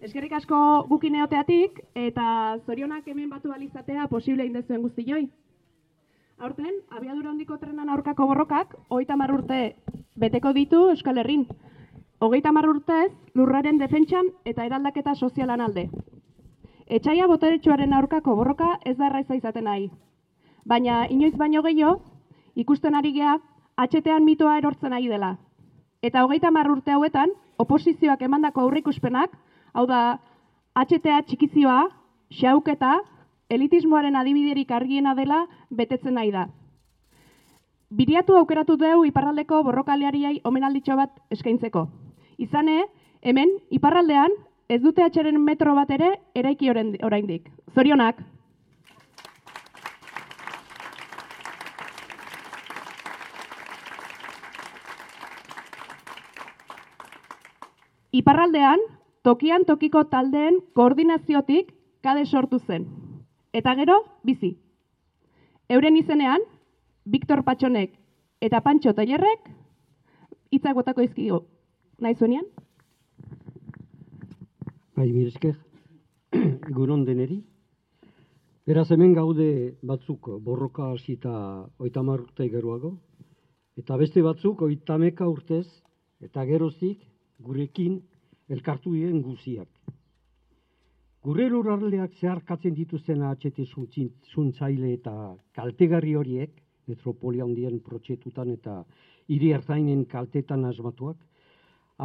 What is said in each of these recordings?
Eskerrik asko gukin eoteatik eta zorionak hemen batu alizatea posible indezuen guztioi. Aurten, abiadura handiko trenan aurkako borrokak, hogeita urte beteko ditu Euskal Herrin. Hogeita urtez, lurraren defentsan eta eraldaketa sozialan alde. Etxaia boteretsuaren aurkako borroka ez da erraiza izaten nahi. Baina, inoiz baino gehiago, ikusten ari gea, atxetean mitoa erortzen ari dela. Eta hogeita urte hauetan, oposizioak emandako aurrikuspenak, hau da, HTA txikizioa, xauketa, elitismoaren adibiderik argiena dela betetzen nahi da. Biriatu aukeratu dugu iparraldeko borrokaleariai omenalditxo bat eskaintzeko. Izane, hemen, iparraldean, ez dute atxeren metro bat ere eraiki oraindik. Zorionak! Iparraldean, tokian tokiko taldeen koordinaziotik kade sortu zen. Eta gero, bizi. Euren izenean, Viktor Patxonek eta Pantxo Tailerrek hitzak botako izkigo. Nahi zuenean? Bai, mirezker, egunon deneri. Beraz hemen gaude batzuk borroka hasita oitamar urte geroago, eta beste batzuk oitameka urtez, eta gerozik gurekin elkartu diren guziak. Gure lurraldeak zeharkatzen dituzten HT zuntzaile eta kaltegarri horiek, metropolia handien protxetutan eta hiri ertainen kaltetan asmatuak,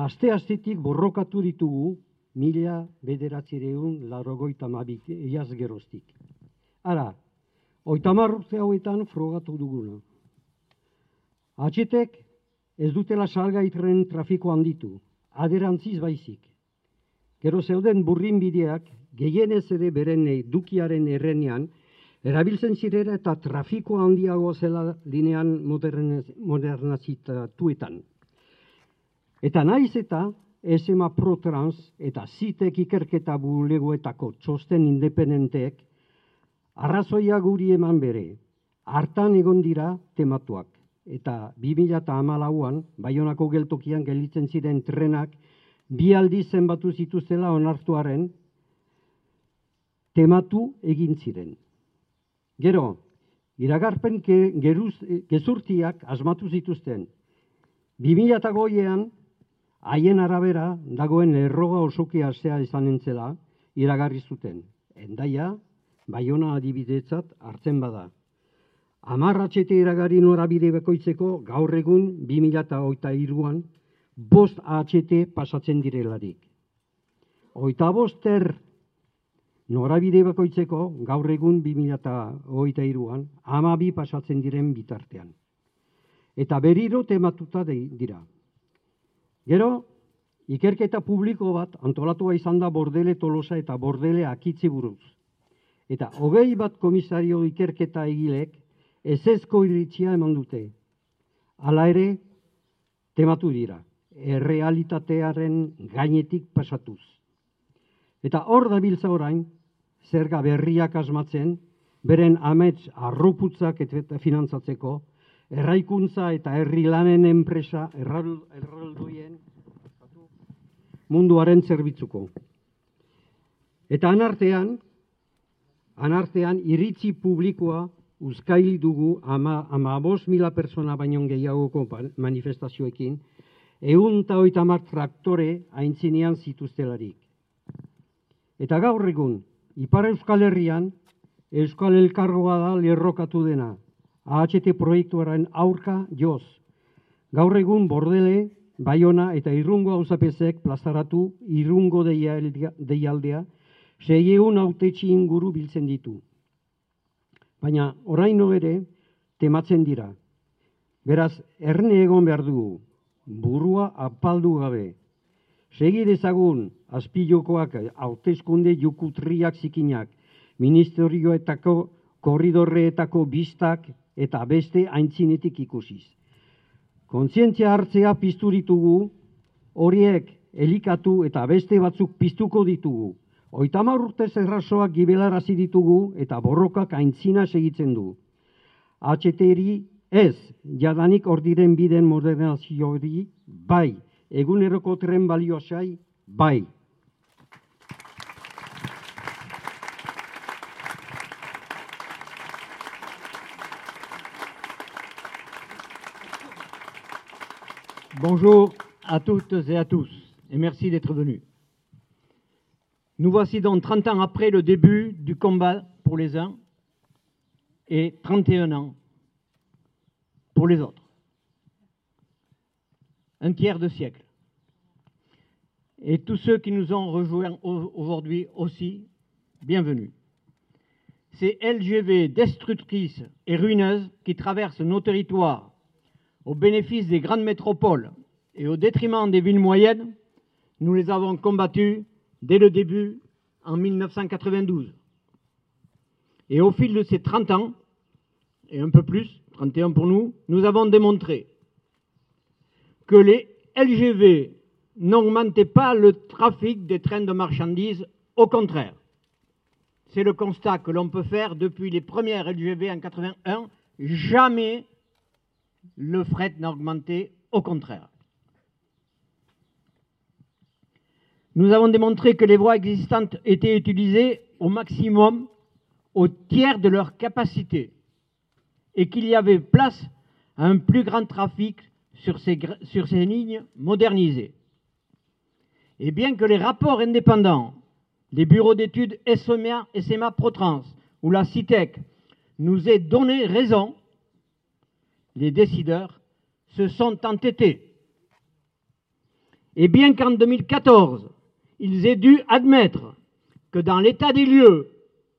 aste-astetik borrokatu ditugu mila bederatzireun larogoita mabik eiaz geroztik. Ara, oitamar urte hauetan frogatu duguna. Atxetek ez dutela salgaitren trafiko handitu, aderantziz baizik. Gero zeuden burrin bideak, gehienez ere beren dukiaren errenean, erabiltzen zirera eta trafiko handiago zela linean modernazitatuetan. Eta naiz eta SMA Protrans eta zitek ikerketa bulegoetako txosten independenteek arrazoia guri eman bere, hartan egon dira tematuak. Eta 2008an, Baionako geltokian gelitzen ziren trenak, bi aldiz zenbatu zituztela onartuaren tematu egin ziren. Gero, iragarpen ke, geruz, gezurtiak asmatu zituzten. 2008an, haien arabera dagoen erroga osoki asea izan entzela, iragarri zuten. Endaia, baiona adibidetzat hartzen bada. Amar atxete iragari norabide bekoitzeko gaur egun 2008an, bost atxete pasatzen direlarik. Oita boster norabide bakoitzeko gaur egun 2008an, amabi pasatzen diren bitartean. Eta beriro tematuta dira. Gero, ikerketa publiko bat antolatua izan da bordele tolosa eta bordele akitzi buruz. Eta hogei bat komisario ikerketa egilek ezezko iritzia eman dute. Hala ere, tematu dira, errealitatearen gainetik pasatuz. Eta hor dabiltza orain, zerga berriak asmatzen, beren amets arroputzak eta finantzatzeko, erraikuntza eta herri lanen enpresa erral- erraldoien munduaren zerbitzuko. Eta anartean, anartean iritzi publikoa uzkail dugu ama, ama bost mila persona baino gehiagoko pa- manifestazioekin, egun eta oita hamar traktore aintzinean zituztelarik. Eta gaur egun, Ipar Euskal Herrian, Euskal Elkargoa da lerrokatu dena, AHT proiektuaren aurka joz. Gaur egun bordele, Baiona eta Irungo auzapezek plazaratu Irungo deialdea, deialdea seieun autetxi inguru biltzen ditu. Baina oraino ere tematzen dira. Beraz, erne egon behar dugu, burua apaldu gabe. Segi dezagun, azpilokoak hauteskunde jukutriak zikinak, ministerioetako korridorreetako bistak eta beste aintzinetik ikusiz. Kontzientzia hartzea piztu ditugu, horiek elikatu eta beste batzuk piztuko ditugu. Oita urte zerrazoak gibelarazi ditugu eta borrokak aintzina segitzen du. Atxeteri ez, jadanik ordiren biden modernazio hori, bai, eguneroko tren balioasai, bai. Bonjour à toutes et à tous et merci d'être venus. Nous voici donc 30 ans après le début du combat pour les uns et 31 ans pour les autres. Un tiers de siècle. Et tous ceux qui nous ont rejoints aujourd'hui aussi, bienvenue. Ces LGV destructrices et ruineuses qui traversent nos territoires au bénéfice des grandes métropoles et au détriment des villes moyennes, nous les avons combattus dès le début en 1992. Et au fil de ces 30 ans, et un peu plus, 31 pour nous, nous avons démontré que les LGV n'augmentaient pas le trafic des trains de marchandises, au contraire. C'est le constat que l'on peut faire depuis les premières LGV en 81. Jamais le fret n'a augmenté, au contraire. Nous avons démontré que les voies existantes étaient utilisées au maximum, au tiers de leur capacité, et qu'il y avait place à un plus grand trafic sur ces, lignes modernisées. Et bien que les rapports indépendants des bureaux d'études SMA, SMA ProTrans ou la CITEC nous aient donné raison, les décideurs se sont entêtés. Et bien qu'en 2014, ils aient dû admettre que dans l'état des lieux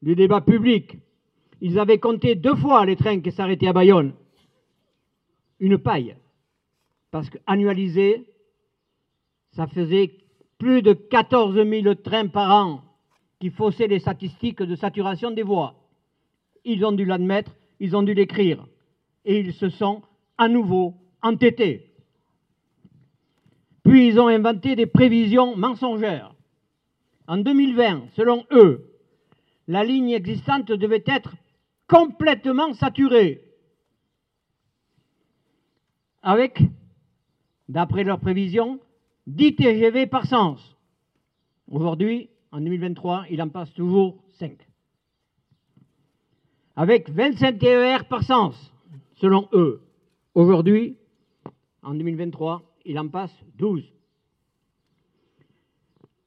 du débat public, ils avaient compté deux fois les trains qui s'arrêtaient à Bayonne. Une paille. Parce qu'annualisé, ça faisait plus de 14 000 trains par an qui faussaient les statistiques de saturation des voies. Ils ont dû l'admettre, ils ont dû l'écrire. Et ils se sont à nouveau entêtés. Puis ils ont inventé des prévisions mensongères. En 2020, selon eux, la ligne existante devait être complètement saturée. Avec, d'après leurs prévisions, 10 TGV par sens. Aujourd'hui, en 2023, il en passe toujours 5. Avec 25 TER par sens, selon eux. Aujourd'hui, en 2023, il en passe 12.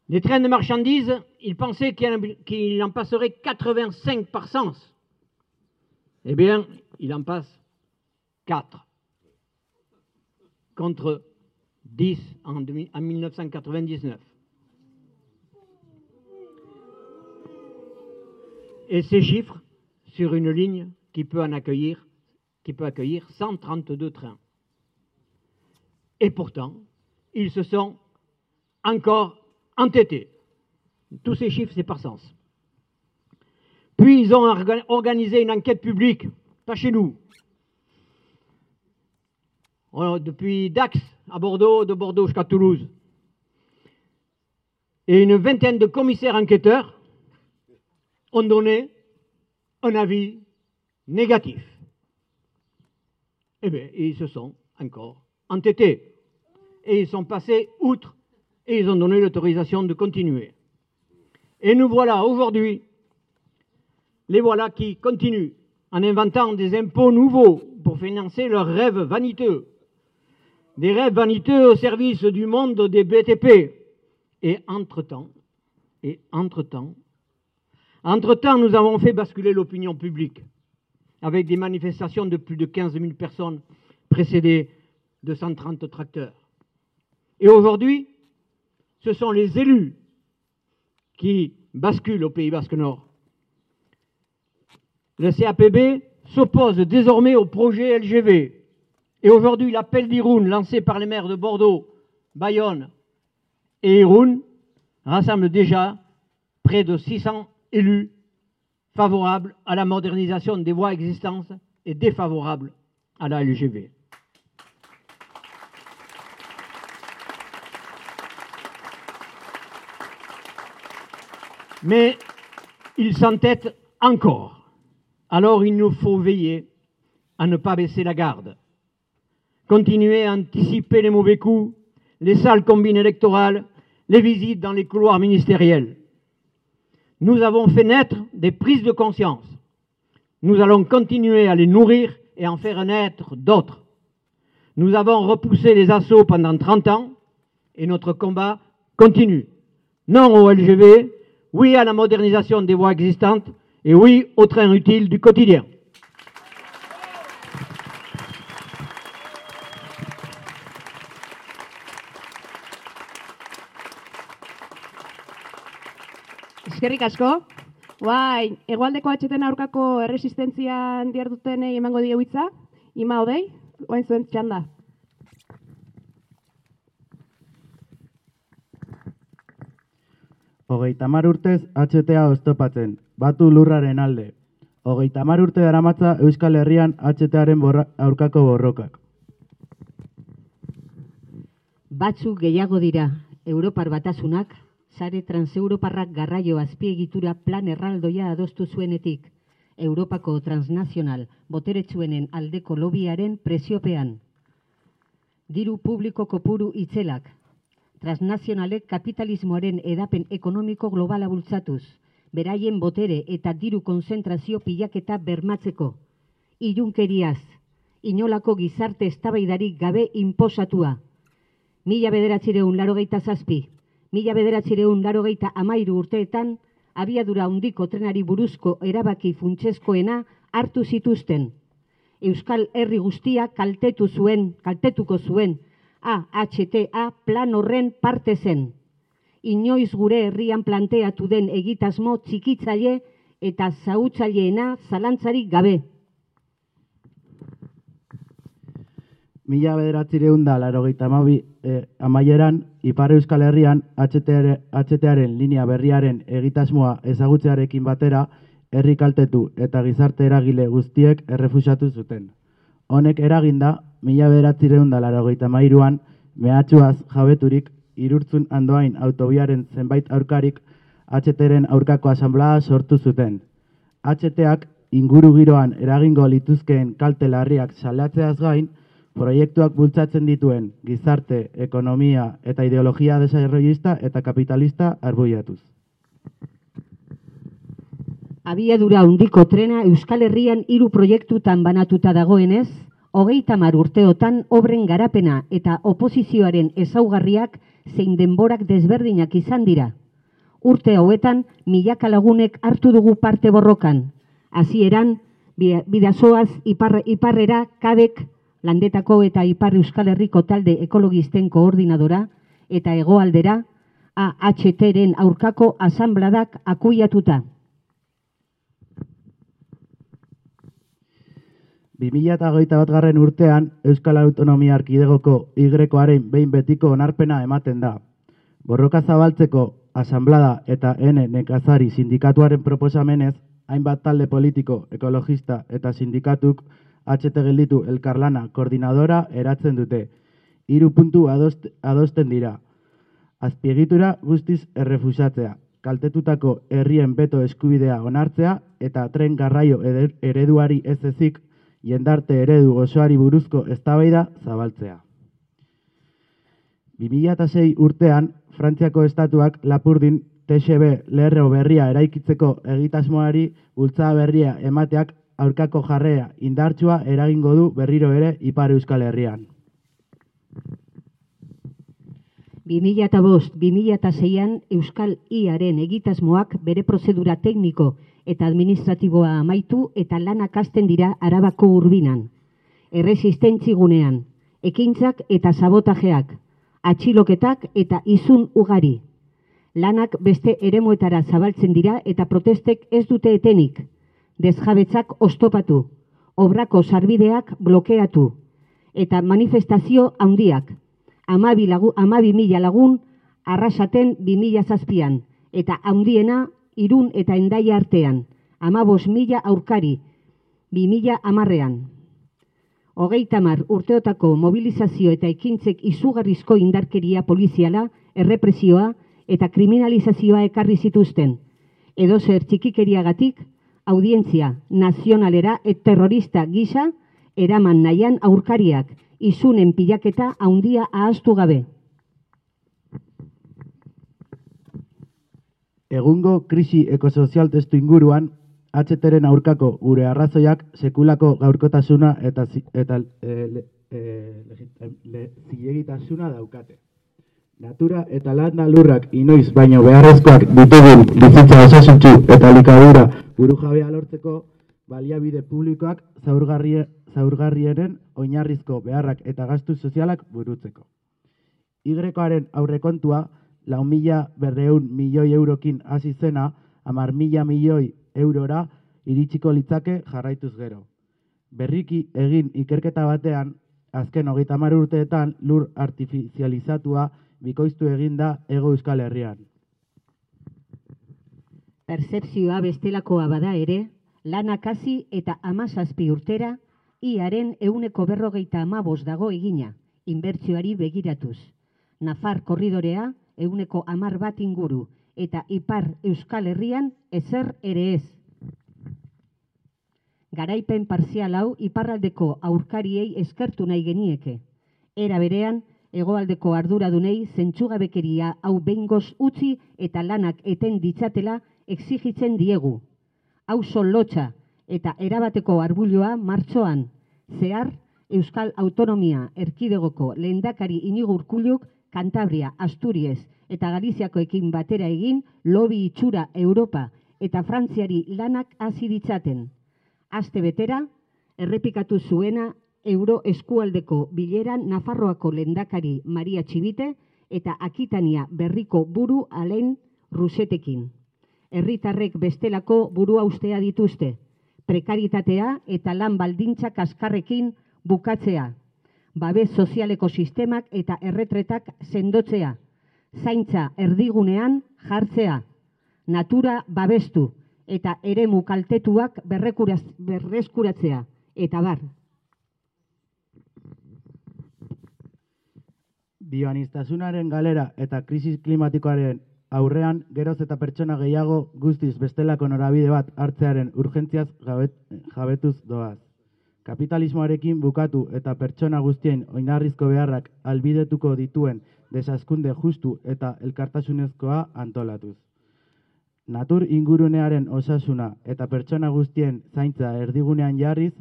Les trains de marchandises, ils pensaient qu'il en passerait 85 par sens. Eh bien, il en passe 4 contre 10 en, 1999. Et ces chiffres sur une ligne qui peut en accueillir, qui peut accueillir 132 trains. Et pourtant, ils se sont encore entêtés. Tous ces chiffres, c'est par sens. Puis ils ont organisé une enquête publique, pas chez nous. Depuis Dax à Bordeaux, de Bordeaux jusqu'à Toulouse. Et une vingtaine de commissaires enquêteurs ont donné un avis négatif. Eh bien, ils se sont encore entêtés. Et ils sont passés outre et ils ont donné l'autorisation de continuer. Et nous voilà aujourd'hui, les voilà qui continuent en inventant des impôts nouveaux pour financer leurs rêves vaniteux. Des rêves vaniteux au service du monde des BTP. Et entre-temps, et entre-temps, entre-temps, nous avons fait basculer l'opinion publique avec des manifestations de plus de 15 000 personnes précédées de 130 tracteurs. Et aujourd'hui, ce sont les élus qui basculent au Pays Basque Nord. Le CAPB s'oppose désormais au projet LGV. Et aujourd'hui, l'appel d'Irun lancé par les maires de Bordeaux, Bayonne et Irun rassemble déjà près de 600 élus favorables à la modernisation des voies existantes et défavorables à la LGV. Mais il s'entête encore. Alors il nous faut veiller à ne pas baisser la garde. Continuer à anticiper les mauvais coups, les sales combines électorales, les visites dans les couloirs ministériels. Nous avons fait naître des prises de conscience. Nous allons continuer à les nourrir et en faire naître d'autres. Nous avons repoussé les assauts pendant 30 ans et notre combat continue. Non au LGV, oui à la modernisation des voies existantes et oui au train utile du quotidien. Eskerrik asko. Bai, hegoaldeko atxeten aurkako erresistentzian diardutenei emango die hitza. Ima odei, oain zuen txanda. Hogeita mar urtez HTA oztopatzen, batu lurraren alde. Hogeita mar urte daramatza Euskal Herrian HTaren borra, aurkako borrokak. Batzuk gehiago dira, Europar batasunak, sare transeuroparrak garraio azpiegitura plan erraldoia adostu zuenetik, Europako transnazional boteretsuenen aldeko lobiaren presiopean. Diru publiko kopuru itzelak, transnazionalek kapitalismoaren edapen ekonomiko globala bultzatuz, beraien botere eta diru konzentrazio pilaketa bermatzeko. Irunkeriaz, inolako gizarte eztabaidarik gabe inposatua. Mila bederatzireun larogeita zazpi, mila bederatzireun larogeita amairu urteetan, abiadura handiko trenari buruzko erabaki funtsezkoena hartu zituzten. Euskal Herri guztia kaltetu zuen, kaltetuko zuen, AHTA plan horren parte zen. Inoiz gure herrian planteatu den egitasmo txikitzaile eta zautzaileena zalantzarik gabe. Mila bederatzireun da, laro amabi, eh, amaieran, Ipar Euskal Herrian HTaren linea berriaren egitasmoa ezagutzearekin batera, herri kaltetu eta gizarte eragile guztiek errefusatu zuten. Honek eraginda, mila bederatzireun da, laro mairuan, mehatxuaz jabeturik, irurtzun andoain autobiaren zenbait aurkarik, HTren aurkako asamblea sortu zuten. HTak inguru giroan eragingo lituzkeen kalte larriak salatzeaz gain, proiektuak bultzatzen dituen gizarte, ekonomia eta ideologia desarrollista eta kapitalista arbuiatuz. Abiadura handiko trena Euskal Herrian hiru proiektutan banatuta dagoenez, hogeita mar urteotan obren garapena eta oposizioaren ezaugarriak zein denborak desberdinak izan dira. Urte hauetan, milaka lagunek hartu dugu parte borrokan. Hasieran, bi- bidazoaz ipar, iparrera kadek landetako eta ipar Euskal Herriko talde ekologisten koordinadora eta hegoaldera AHTren aurkako asambladak akuiatuta. 2008 bat garren urtean, Euskal Autonomia Arkidegoko Y-aren behin betiko onarpena ematen da. Borroka zabaltzeko asamblada eta N nekazari sindikatuaren proposamenez, hainbat talde politiko, ekologista eta sindikatuk HT gelditu elkarlana koordinadora eratzen dute. Hiru puntu adost, adosten dira. Azpiegitura guztiz errefusatzea, kaltetutako herrien beto eskubidea onartzea eta tren garraio ereduari ez ezik jendarte eredu osoari buruzko eztabaida zabaltzea. 2006 urtean, Frantziako estatuak Lapurdin TSB lerro berria eraikitzeko egitasmoari bultzada berria emateak aurkako jarrea indartsua eragingo du berriro ere Ipar Euskal Herrian. 2005-2006an Euskal Iaren egitasmoak bere prozedura tekniko eta administratiboa amaitu eta lanak hasten dira arabako urbinan. Erresistentzi gunean, ekintzak eta sabotajeak, atxiloketak eta izun ugari. Lanak beste eremuetara zabaltzen dira eta protestek ez dute etenik. Desjabetzak ostopatu, obrako sarbideak blokeatu eta manifestazio handiak. Amabi, lagu, amabi mila lagun arrasaten bi mila zazpian eta handiena irun eta endaia artean. Amabos mila aurkari, bi mila amarrean. Hogeita mar urteotako mobilizazio eta ekintzek izugarrizko indarkeria poliziala, errepresioa eta kriminalizazioa ekarri zituzten. Edo zer txikikeriagatik, audientzia nazionalera et terrorista gisa eraman nahian aurkariak, izunen pilaketa haundia ahaztu gabe. Egungo krisi ekosozial testu inguruan, HTren aurkako gure arrazoiak sekulako gaurkotasuna eta, eta e, le- e, le, zilegitasuna daukate. Natura eta landa lurrak inoiz baino beharrezkoak ditugun bizitza osasuntsu eta likadura burujabea lortzeko baliabide publikoak zaurgarrie, zaurgarrienen oinarrizko beharrak eta gastu sozialak burutzeko. Igrekoaren aurrekontua lau mila berreun milioi eurokin hasi zena, amar mila milioi eurora iritsiko litzake jarraituz gero. Berriki egin ikerketa batean, azken hogeita hamar urteetan lur artifizializatua bikoiztu eginda ego euskal herrian. Percepzioa bestelakoa bada ere, lanak hasi eta amazazpi urtera, iaren euneko berrogeita amabos dago egina, inbertsioari begiratuz. Nafar korridorea euneko amar bat inguru, eta ipar euskal herrian ezer ere ez. Garaipen parzial hau iparraldeko aurkariei eskertu nahi genieke. Era berean, hegoaldeko arduradunei zentsugabekeria hau behingoz utzi eta lanak eten ditzatela exigitzen diegu. Hau lotxa eta erabateko arbulloa martxoan, zehar Euskal Autonomia Erkidegoko lehendakari inigo urkuluk Kantabria, Asturiez eta Galiziakoekin batera egin lobi itxura Europa eta Frantziari lanak hasi ditzaten. Aste betera, errepikatu zuena Euro eskualdeko bileran Nafarroako lendakari Maria Txibite eta Akitania berriko buru alen rusetekin. Herritarrek bestelako burua ustea dituzte, prekaritatea eta lan baldintzak askarrekin bukatzea, babes sozialeko sistemak eta erretretak sendotzea, zaintza erdigunean jartzea, natura babestu eta eremu kaltetuak berreskuratzea, eta bar. bioanistasunaren galera eta krisis klimatikoaren aurrean geroz eta pertsona gehiago guztiz bestelako norabide bat hartzearen urgentziaz jabet, jabetuz doaz. Kapitalismoarekin bukatu eta pertsona guztien oinarrizko beharrak albidetuko dituen desaskunde justu eta elkartasunezkoa antolatuz. Natur ingurunearen osasuna eta pertsona guztien zaintza erdigunean jarriz,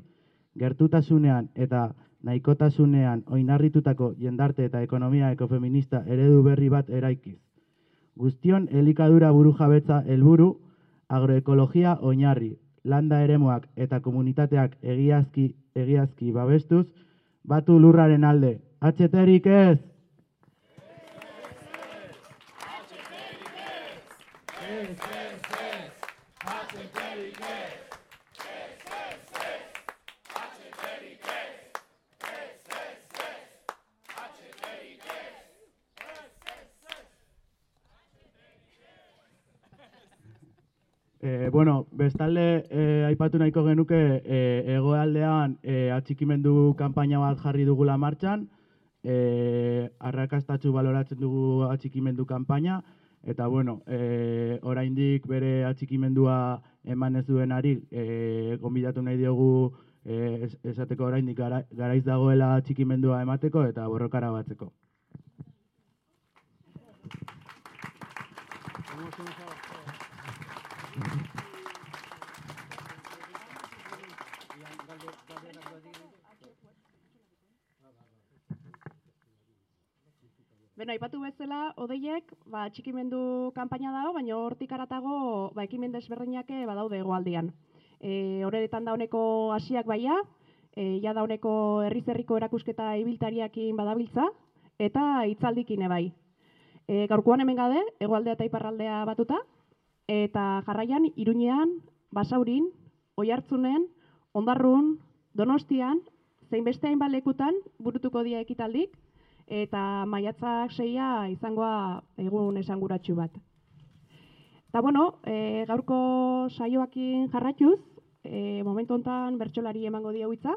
gertutasunean eta nahikotasunean oinarritutako jendarte eta ekonomia ekofeminista eredu berri bat eraikiz. Guztion elikadura buru jabetza helburu agroekologia oinarri, landa eremuak eta komunitateak egiazki, egiazki babestuz, batu lurraren alde. Atxeterik ez! E, bueno, bestalde e, aipatu nahiko genuke e, egoaldean e, atxikimendu kanpaina bat jarri dugula martxan, e, arrakastatzu baloratzen dugu atxikimendu kanpaina, eta bueno, e, oraindik bere atxikimendua eman ez duenari e, gonbidatu nahi diogu e, esateko oraindik gara, garaiz dagoela atxikimendua emateko eta borrokara batzeko. Beno, aipatu bezala, odeiek, ba, txikimendu kanpaina dago, baina hortik aratago, ba, ekimen desberdinak badaude egoaldian. E, horretan da honeko hasiak baia, e, ja da honeko herrizerriko erakusketa ibiltariakin badabiltza, eta hitzaldikin bai. E, gaurkoan hemen gade, egoaldea eta iparraldea batuta, eta jarraian, iruñean, basaurin, oihartzunen, ondarrun, donostian, zein beste hainbat lekutan burutuko dia ekitaldik, eta maiatzak seia izangoa egun esanguratsu bat. Eta bueno, e, gaurko saioakin jarratuz, e, momentu hontan bertsolari emango dia hitza.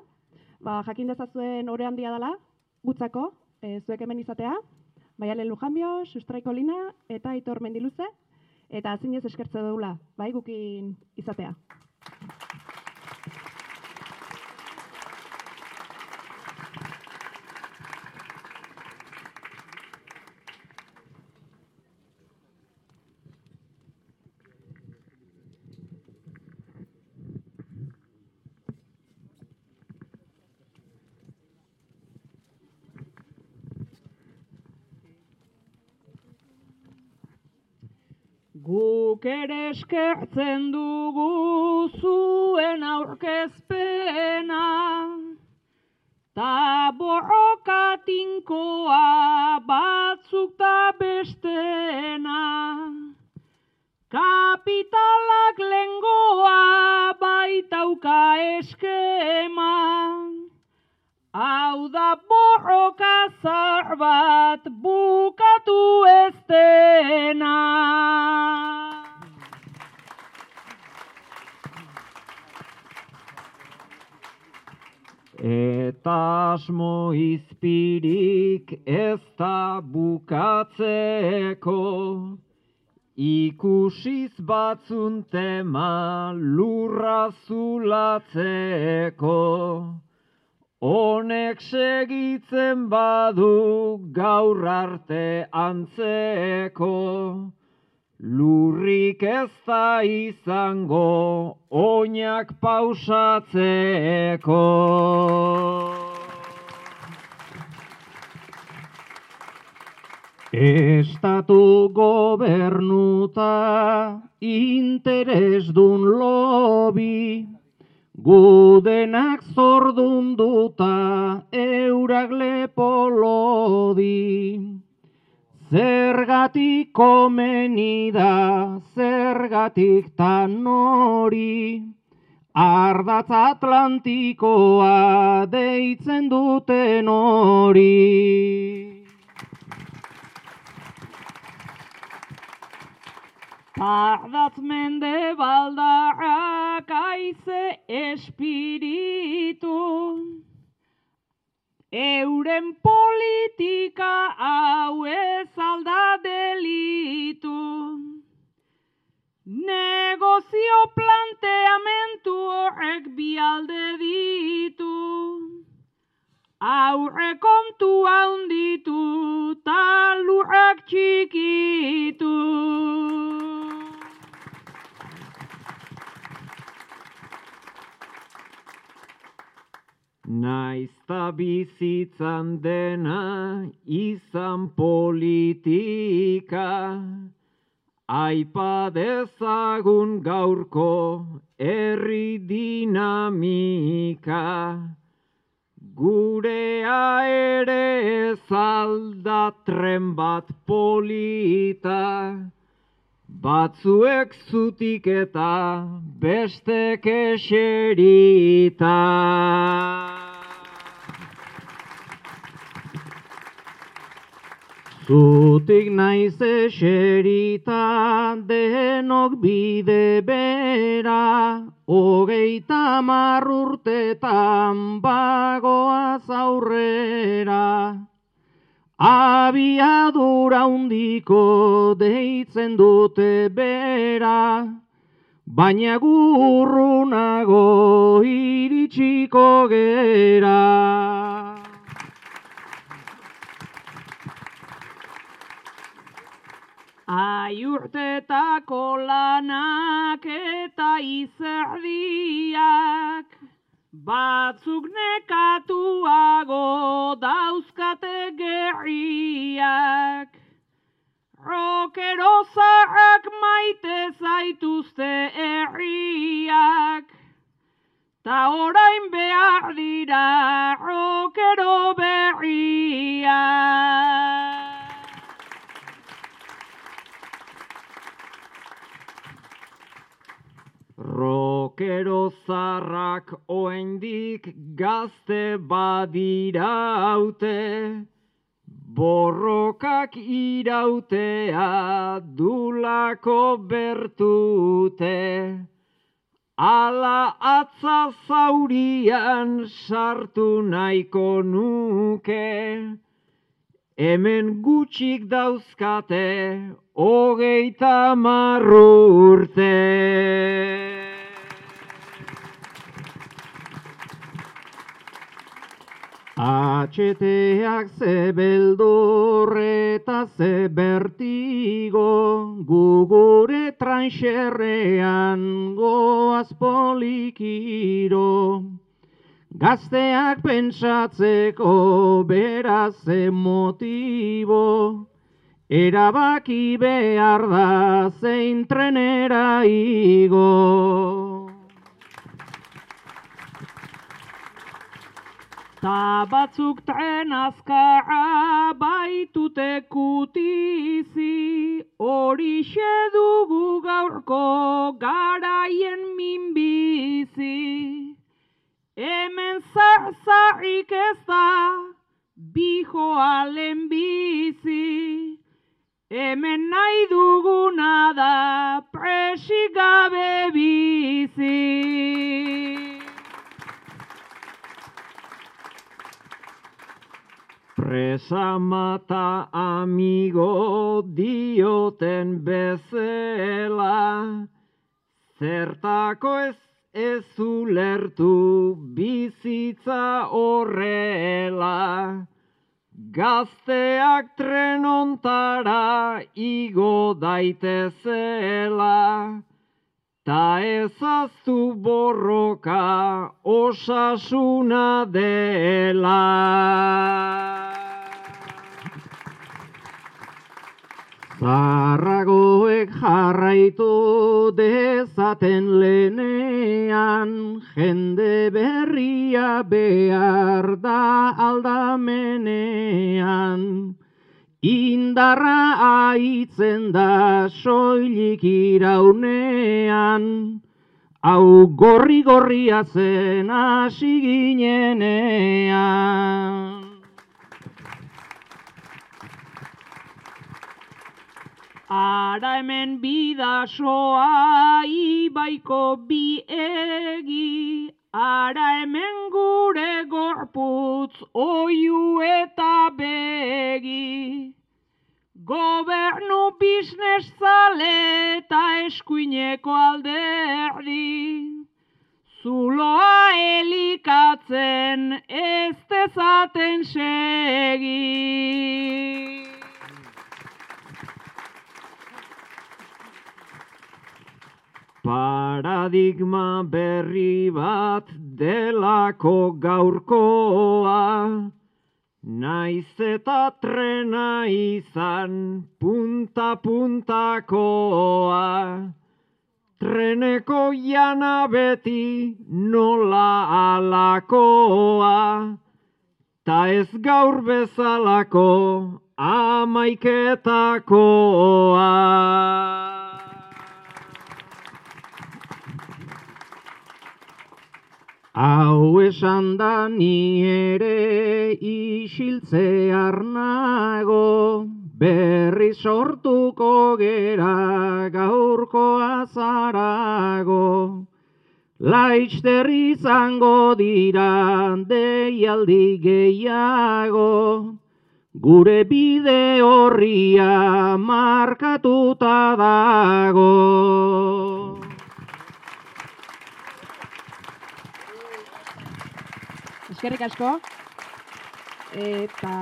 Ba, jakin dezazuen ore handia dela, gutzako, e, zuek hemen izatea, Baialen Lujanbio, Sustraiko Lina eta Itor Mendiluze, eta zinez eskertze dugula, bai gukin izatea. Guk ere eskertzen dugu zuen aurkezpena, ta borroka tinkoa batzuk ta bestena. Kapitalak lengoa baitauka eskema, hau da borroka zar bat bukatu ez dena. Eta asmo izpirik ez da bukatzeko, ikusiz batzun tema lurra zulatzeko. Honek segitzen badu gaur arte antzeko, Lurrik ez da izango oinak pausatzeko. Estatu gobernuta interesdun lobi, gudenak zordunduta eurak lepolodi. Zergatik komeni da, zergatik ta nori, ardatz atlantikoa deitzen duten hori. Ardatz mende baldarrak aize espiritu, euren politika hau ez alda delitu. Negozio planteamentu horrek bi alde ditu, aurre kontu handitu, talurrak txikitu. Naizta bizitzan dena izan politika, aipa dezagun gaurko herri dinamika. Gurea ere ez alda tren bat polita, Batzuek zutik eta bestek eserita. Zutik naiz eserita denok bide bera, hogeita marrurtetan bagoaz aurrera. Abiadura hundiko deitzen dute bera, baina gurrunago iritsiko gera. Aiurtetako lanak eta izerdiak, Batzuk nekatuago dauzkate gerriak. Rokero zarrak maite zaituzte herriak. Ta orain behar dira rokero berriak. Rokero zarrak oendik gazte badiraute, borrokak irautea dulako bertute. Ala atza zaurian sartu nahiko nuke, hemen gutxik dauzkate hogeita marrurte. Atxeteak ze beldur eta ze bertigo, gugure tranxerrean goaz polikiro. Gazteak pentsatzeko beraz ze motibo, erabaki behar da zein trenera igo. Ta batzuk tren azkarra baitute kutizi, horixe dugu gaurko garaien minbizi. Hemen zarzarrik ez da, bijoa bizi. Hemen nahi duguna da, presik gabe bizi. Presa mata amigo dioten bezela, zertako ez ez ulertu bizitza horrela. Gazteak trenontara igo daitezela, ta ezaztu borroka osasuna dela. Zarragoek jarraitu dezaten lenean, jende berria behar da aldamenean. Indarra aitzen da soilik iraunean, hau gorri gorria zen hasi ginenean. Ara hemen bidasoa ibaiko bi egi, ara hemen gure gorputz oiu eta begi. Gobernu biznes zale eta eskuineko alderdi, zuloa elikatzen ez dezaten segi. Paradigma berri bat delako gaurkoa, naiz eta trena izan punta-puntakoa. Treneko jana beti nola alakoa, ta ez gaur bezalako amaiketakoa. Hau esan da ni ere isiltzear nago, berri sortuko gera gaurko azarago. Laizter izango dira deialdi gehiago, gure bide horria markatuta dago. Eskerrik asko. Eta...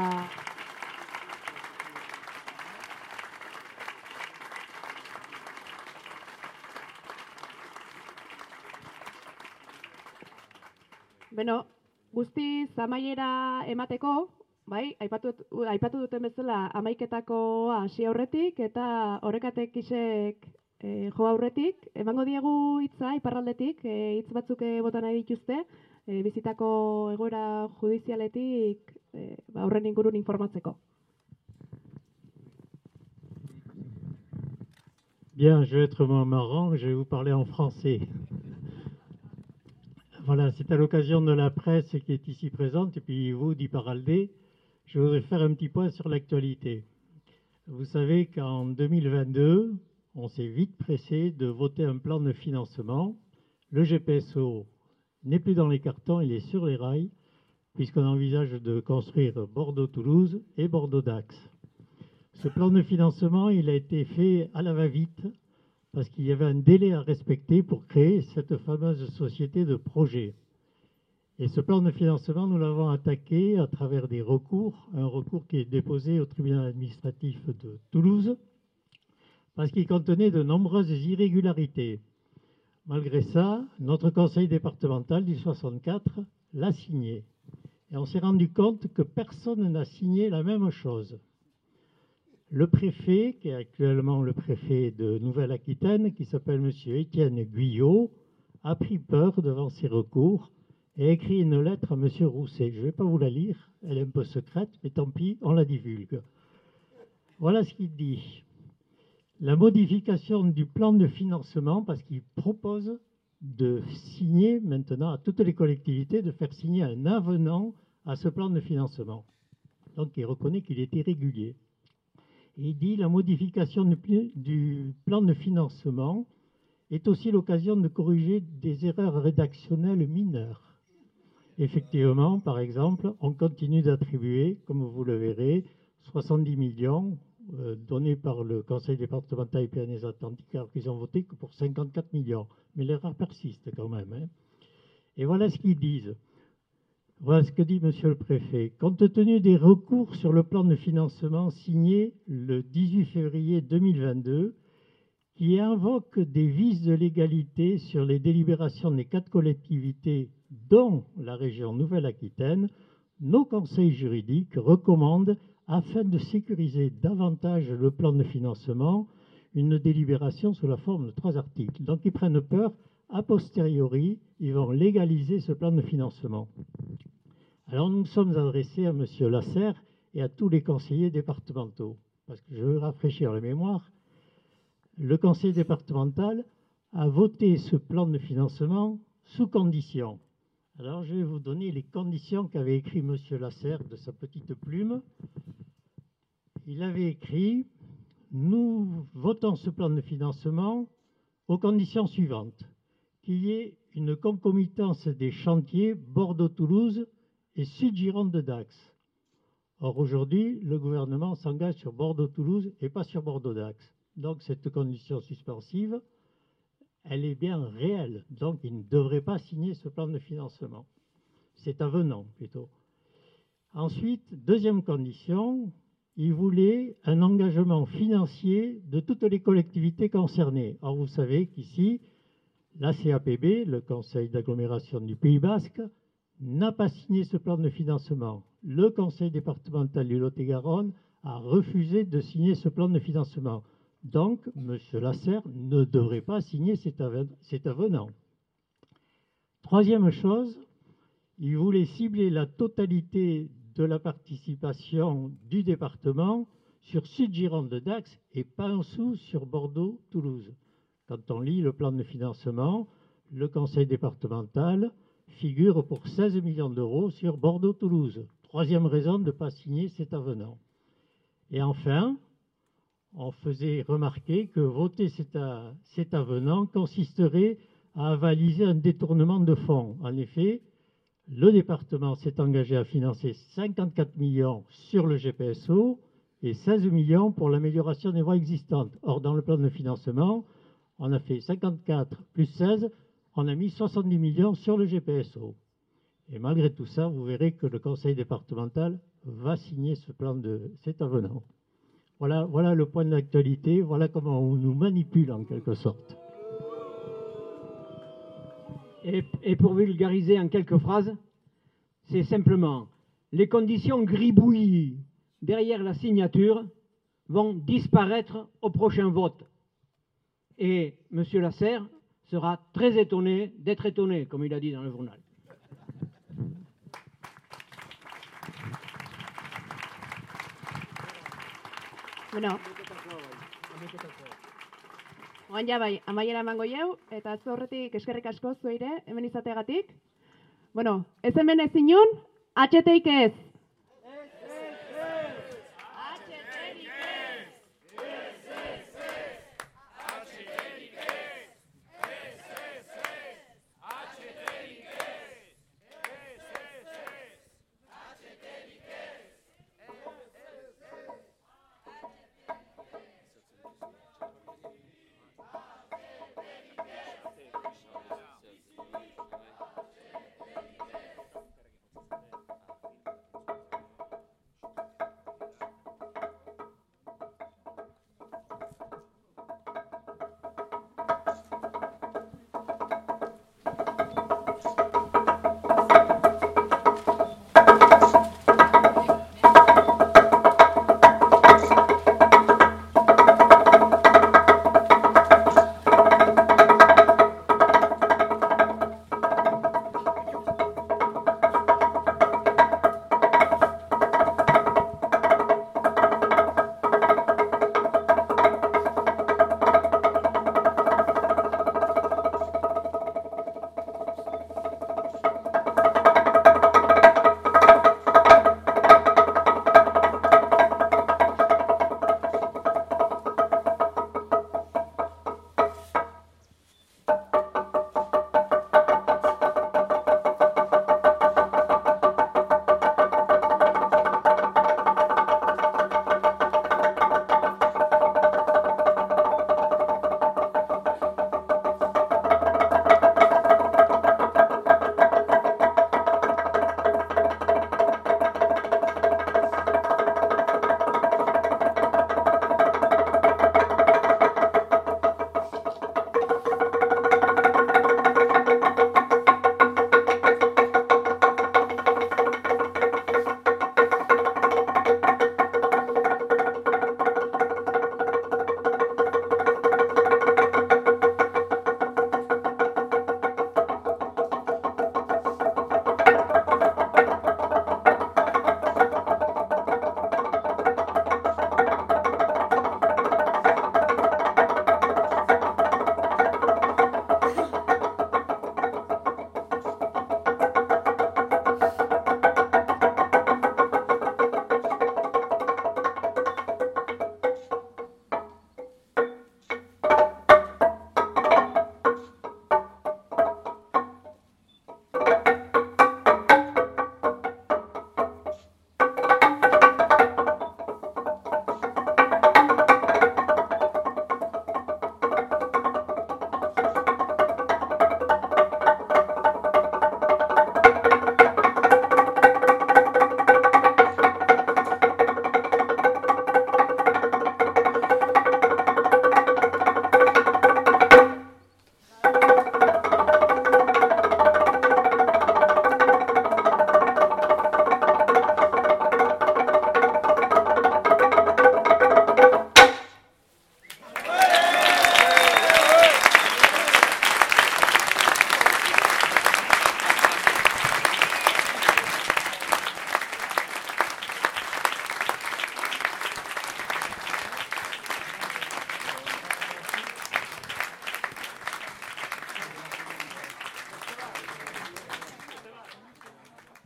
Beno, guzti zamaiera emateko, bai, aipatu, aipatu duten bezala amaiketako hasi aurretik eta horrekatek isek e, jo aurretik, emango diegu hitza iparraldetik, e, hitz batzuk e, bota nahi dituzte, e, bizitako egoera judizialetik e, ba, horren. Bien, je vais être moins marrant, je vais vous parler en français. Voilà, c'est à l'occasion de la presse qui est ici présente, et puis vous, d'Iparaldé, je voudrais faire un petit point sur l'actualité. Vous savez qu'en 2022, on s'est vite pressé de voter un plan de financement. Le GPSO n'est plus dans les cartons, il est sur les rails, puisqu'on envisage de construire Bordeaux-Toulouse et Bordeaux-Dax. Ce plan de financement, il a été fait à la va-vite, parce qu'il y avait un délai à respecter pour créer cette fameuse société de projet. Et ce plan de financement, nous l'avons attaqué à travers des recours, un recours qui est déposé au tribunal administratif de Toulouse, parce qu'il contenait de nombreuses irrégularités. Malgré ça, notre conseil départemental du 64 l'a signé. Et on s'est rendu compte que personne n'a signé la même chose. Le préfet, qui est actuellement le préfet de Nouvelle-Aquitaine, qui s'appelle M. Étienne Guyot, a pris peur devant ces recours et a écrit une lettre à M. Rousset. Je ne vais pas vous la lire, elle est un peu secrète, mais tant pis, on la divulgue. Voilà ce qu'il dit. La modification du plan de financement, parce qu'il propose de signer maintenant à toutes les collectivités, de faire signer un avenant à ce plan de financement. Donc il reconnaît qu'il est irrégulier. Il dit la modification du plan de financement est aussi l'occasion de corriger des erreurs rédactionnelles mineures. Effectivement, par exemple, on continue d'attribuer, comme vous le verrez, 70 millions euh, donnés par le Conseil départemental Pyrénées-Atlantiques, alors qu'ils ont voté que pour 54 millions. Mais l'erreur persiste quand même. Hein. Et voilà ce qu'ils disent. Voilà ce que dit Monsieur le Préfet. Compte tenu des recours sur le plan de financement signé le 18 février 2022, qui invoque des vices de légalité sur les délibérations des quatre collectivités, dont la région Nouvelle-Aquitaine, nos conseils juridiques recommandent, afin de sécuriser davantage le plan de financement, une délibération sous la forme de trois articles. Donc ils prennent peur, a posteriori, ils vont légaliser ce plan de financement. Alors nous nous sommes adressés à M. Lasserre et à tous les conseillers départementaux, parce que je veux rafraîchir la mémoire. Le conseil départemental a voté ce plan de financement sous condition. Alors je vais vous donner les conditions qu'avait écrit M. Lasserre de sa petite plume. Il avait écrit Nous votons ce plan de financement aux conditions suivantes qu'il y ait une concomitance des chantiers Bordeaux-Toulouse et Sud-Gironde-Dax. Or, aujourd'hui, le gouvernement s'engage sur Bordeaux-Toulouse et pas sur Bordeaux-Dax. Donc, cette condition suspensive, elle est bien réelle. Donc, il ne devrait pas signer ce plan de financement. C'est avenant, plutôt. Ensuite, deuxième condition, il voulait un engagement financier de toutes les collectivités concernées. Or, vous savez qu'ici, la CAPB, le Conseil d'agglomération du Pays Basque, n'a pas signé ce plan de financement. Le Conseil départemental du Lot-et-Garonne a refusé de signer ce plan de financement. Donc, M. Lasserre ne devrait pas signer cet, avenant. Troisième chose, il voulait cibler la totalité de la participation du département sur Sud-Gironde de Dax et pas un sou sur Bordeaux-Toulouse. Quand on lit le plan de financement, le conseil départemental figure pour 16 millions d'euros sur Bordeaux-Toulouse. Troisième raison de ne pas signer cet avenant. Et enfin, on faisait remarquer que voter cet, avenant consisterait à avaliser un détournement de fonds. En effet, le département s'est engagé à financer 54 millions sur le GPSO et 16 millions pour l'amélioration des voies existantes. Or, dans le plan de financement, on a fait 54 plus 16, on a mis 70 millions sur le GPSO. Et malgré tout ça, vous verrez que le conseil départemental va signer ce plan de cet avenant. Voilà, le point d'actualité, voilà comment on nous manipule en quelque sorte. Et, pour vulgariser en quelques phrases, c'est simplement les conditions gribouilles derrière la signature vont disparaître au prochain vote. Et M. Lasserre sera très étonné d'être étonné, comme il a dit dans le journal. Bueno, Oan ja bai, amaiera emango jau, eta horretik eskerrik asko zueire, hemen izateagatik. Bueno, ez hemen ez inun, atxeteik ez.